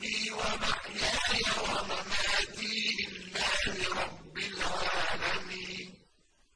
رَبِّي وَمَحْيَايَ وَمَمَاتِي.